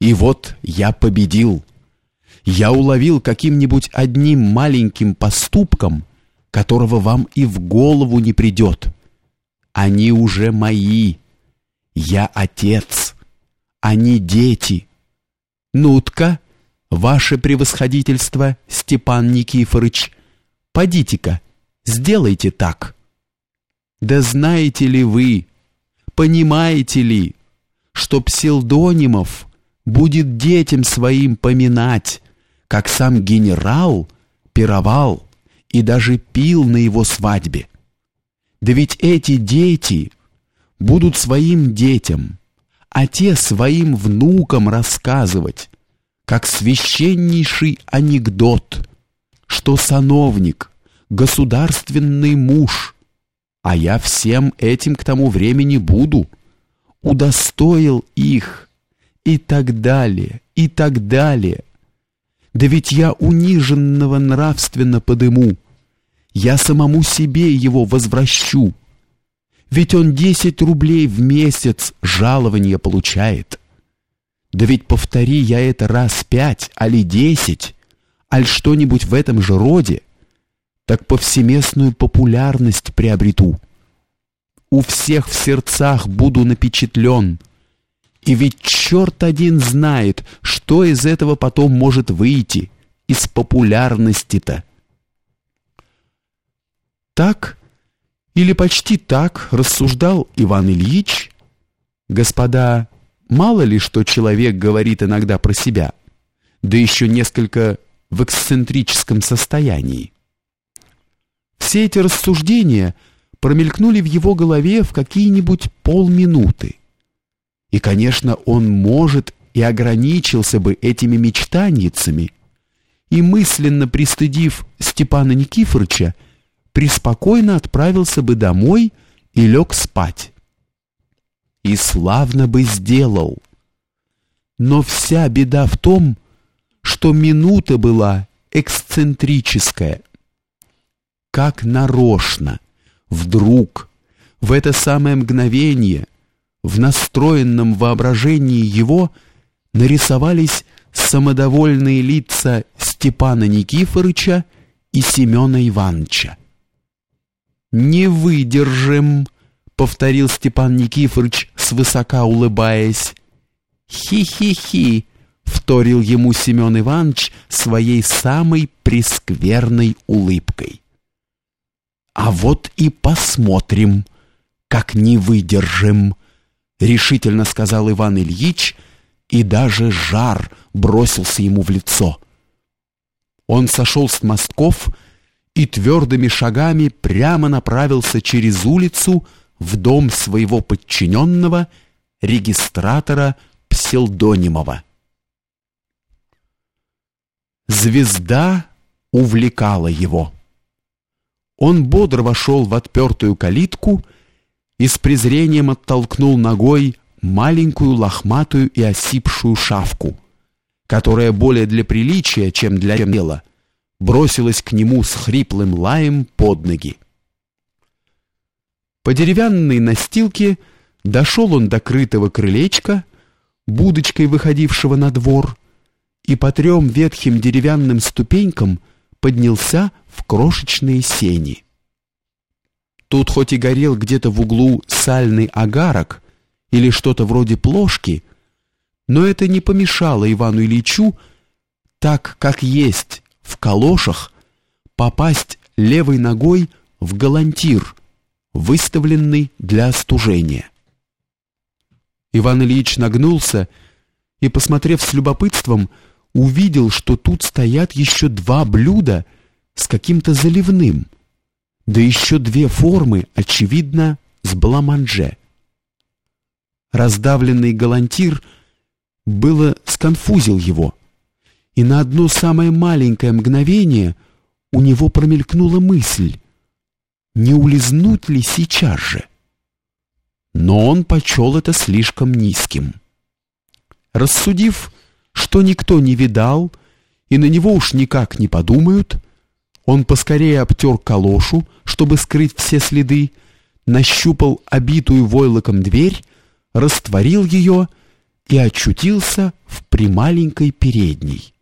И вот я победил. Я уловил каким-нибудь одним маленьким поступком, которого вам и в голову не придет. Они уже мои. Я отец. Они дети. Нутка, ваше превосходительство, Степан Никифорыч, подите-ка, сделайте так. Да знаете ли вы, понимаете ли, что Псилдонимов будет детям своим поминать, как сам генерал пировал и даже пил на его свадьбе. Да ведь эти дети будут своим детям, а те своим внукам рассказывать, как священнейший анекдот, что сановник, государственный муж, а я всем этим к тому времени буду, удостоил их, и так далее, и так далее. Да ведь я униженного нравственно подыму, я самому себе его возвращу. Ведь он десять рублей в месяц жалования получает. Да ведь повтори я это раз пять, али десять, аль что-нибудь в этом же роде, так повсеместную популярность приобрету. У всех в сердцах буду напечатлен, и ведь черт один знает, что из этого потом может выйти, из популярности-то. Так или почти так рассуждал Иван Ильич. Господа, мало ли что человек говорит иногда про себя, да еще несколько в эксцентрическом состоянии. Все эти рассуждения промелькнули в его голове в какие-нибудь полминуты. И, конечно, он может и ограничился бы этими мечтаниями, и мысленно пристыдив Степана Никифоровича, преспокойно отправился бы домой и лег спать. И славно бы сделал. Но вся беда в том, что минута была эксцентрическая. Как нарочно, вдруг, в это самое мгновение, в настроенном воображении его нарисовались самодовольные лица Степана Никифорыча и Семена Ивановича. «Не выдержим», — повторил Степан Никифорыч, свысока улыбаясь. «Хи-хи-хи», — вторил ему Семен Иванович своей самой прескверной улыбкой. «А вот и посмотрим, как не выдержим», решительно сказал Иван Ильич, и даже жар бросился ему в лицо. Он сошел с мостков и твердыми шагами прямо направился через улицу в дом своего подчиненного, регистратора Пселдонимова. Звезда увлекала его. Он бодро вошел в отпертую калитку и с презрением оттолкнул ногой маленькую лохматую и осипшую шавку, которая более для приличия, чем для дела, бросилась к нему с хриплым лаем под ноги. По деревянной настилке дошел он до крытого крылечка, будочкой выходившего на двор, и по трем ветхим деревянным ступенькам поднялся в крошечные сени. Тут хоть и горел где-то в углу сальный агарок или что-то вроде плошки, но это не помешало Ивану Ильичу, так как есть в калошах, попасть левой ногой в галантир, выставленный для остужения. Иван Ильич нагнулся и, посмотрев с любопытством, увидел, что тут стоят еще два блюда с каким-то заливным – да еще две формы, очевидно, с бламанже. Раздавленный галантир было сконфузил его, и на одно самое маленькое мгновение у него промелькнула мысль, не улизнуть ли сейчас же. Но он почел это слишком низким. Рассудив, что никто не видал, и на него уж никак не подумают, он поскорее обтер калошу, чтобы скрыть все следы, нащупал обитую войлоком дверь, растворил ее и очутился в при маленькой передней.